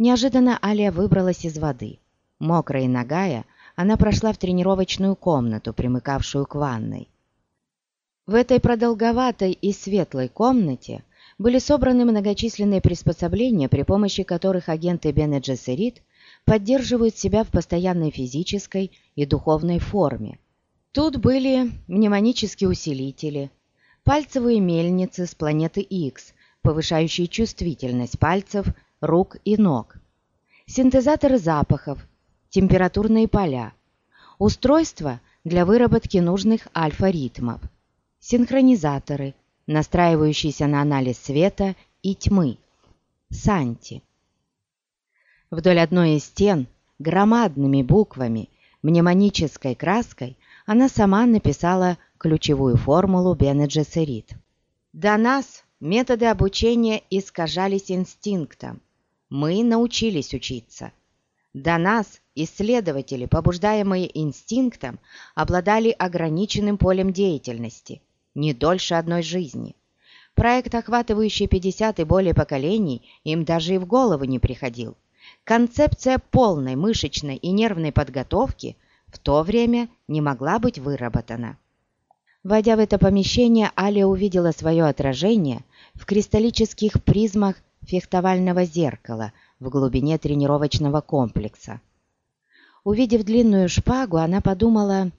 Неожиданно Алия выбралась из воды. Мокрая и нагая, она прошла в тренировочную комнату, примыкавшую к ванной. В этой продолговатой и светлой комнате были собраны многочисленные приспособления, при помощи которых агенты Бене Джессерит поддерживают себя в постоянной физической и духовной форме. Тут были мнемонические усилители, пальцевые мельницы с планеты X, повышающие чувствительность пальцев, рук и ног, синтезаторы запахов, температурные поля, устройства для выработки нужных альфа-ритмов, синхронизаторы, настраивающиеся на анализ света и тьмы, санти. Вдоль одной из стен громадными буквами, мнемонической краской, она сама написала ключевую формулу Бене. До нас методы обучения искажались инстинктом. Мы научились учиться. До нас исследователи, побуждаемые инстинктом, обладали ограниченным полем деятельности, не дольше одной жизни. Проект, охватывающий 50 и более поколений, им даже и в голову не приходил. Концепция полной мышечной и нервной подготовки в то время не могла быть выработана. Войдя в это помещение, Аля увидела свое отражение в кристаллических призмах фехтовального зеркала в глубине тренировочного комплекса. Увидев длинную шпагу, она подумала,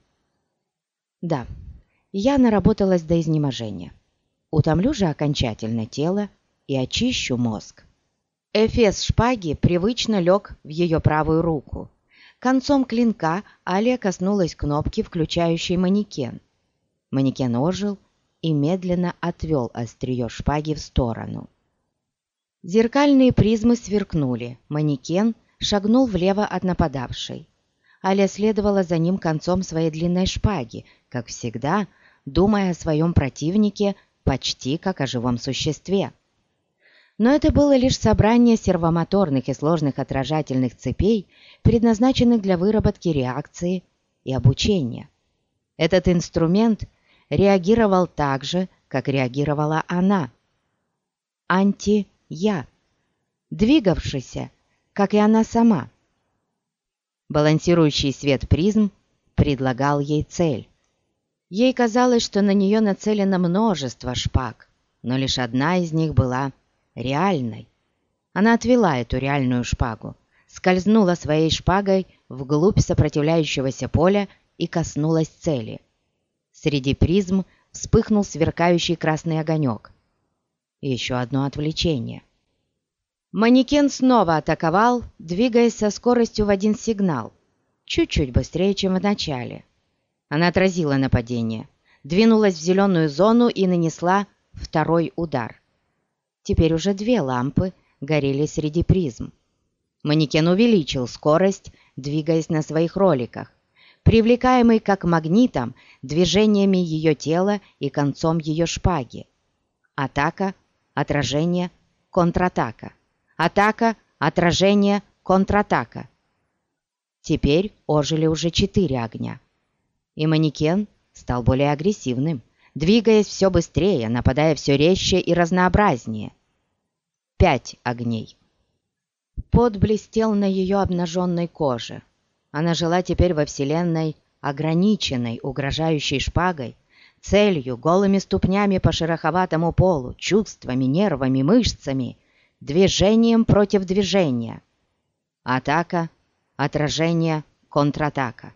«Да, я наработалась до изнеможения. Утомлю же окончательно тело и очищу мозг». Эфес шпаги привычно лег в ее правую руку. Концом клинка Алия коснулась кнопки, включающей манекен. Манекен ожил и медленно отвел острие шпаги в сторону. Зеркальные призмы сверкнули, манекен шагнул влево от нападавшей. Аля следовала за ним концом своей длинной шпаги, как всегда, думая о своем противнике почти как о живом существе. Но это было лишь собрание сервомоторных и сложных отражательных цепей, предназначенных для выработки реакции и обучения. Этот инструмент реагировал так же, как реагировала она. Анти-я, двигавшийся, как и она сама. Балансирующий свет призм предлагал ей цель. Ей казалось, что на нее нацелено множество шпаг, но лишь одна из них была реальной. Она отвела эту реальную шпагу, скользнула своей шпагой вглубь сопротивляющегося поля и коснулась цели — Среди призм вспыхнул сверкающий красный огонек. Еще одно отвлечение. Манекен снова атаковал, двигаясь со скоростью в один сигнал, чуть-чуть быстрее, чем в начале. Она отразила нападение, двинулась в зеленую зону и нанесла второй удар. Теперь уже две лампы горели среди призм. Манекен увеличил скорость, двигаясь на своих роликах привлекаемый как магнитом движениями ее тела и концом ее шпаги. Атака, отражение, контратака. Атака, отражение, контратака. Теперь ожили уже четыре огня. И манекен стал более агрессивным, двигаясь все быстрее, нападая все резче и разнообразнее. Пять огней. Пот блестел на ее обнаженной коже. Она жила теперь во вселенной, ограниченной, угрожающей шпагой, целью, голыми ступнями по шероховатому полу, чувствами, нервами, мышцами, движением против движения. Атака, отражение, контратака.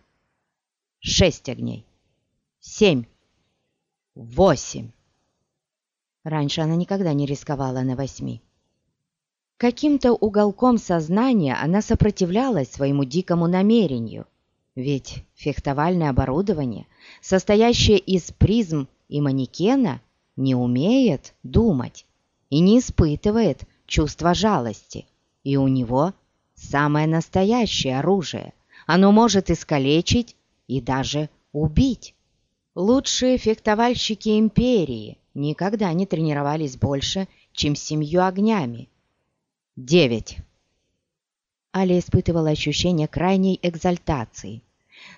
Шесть огней. Семь. Восемь. Раньше она никогда не рисковала на восьми. Каким-то уголком сознания она сопротивлялась своему дикому намерению, ведь фехтовальное оборудование, состоящее из призм и манекена, не умеет думать и не испытывает чувства жалости, и у него самое настоящее оружие. Оно может искалечить и даже убить. Лучшие фехтовальщики империи никогда не тренировались больше, чем семью огнями, Девять. Аля испытывала ощущение крайней экзальтации.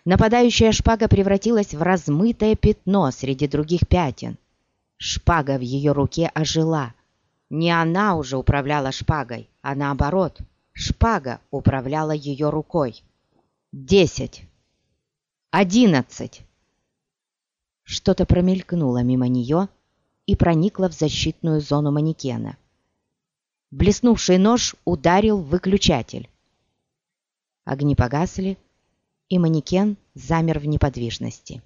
Нападающая шпага превратилась в размытое пятно среди других пятен. Шпага в ее руке ожила. Не она уже управляла шпагой, а наоборот. Шпага управляла ее рукой. Десять. Одиннадцать. Что-то промелькнуло мимо нее и проникло в защитную зону манекена. Блеснувший нож ударил в выключатель. Огни погасли, и манекен замер в неподвижности.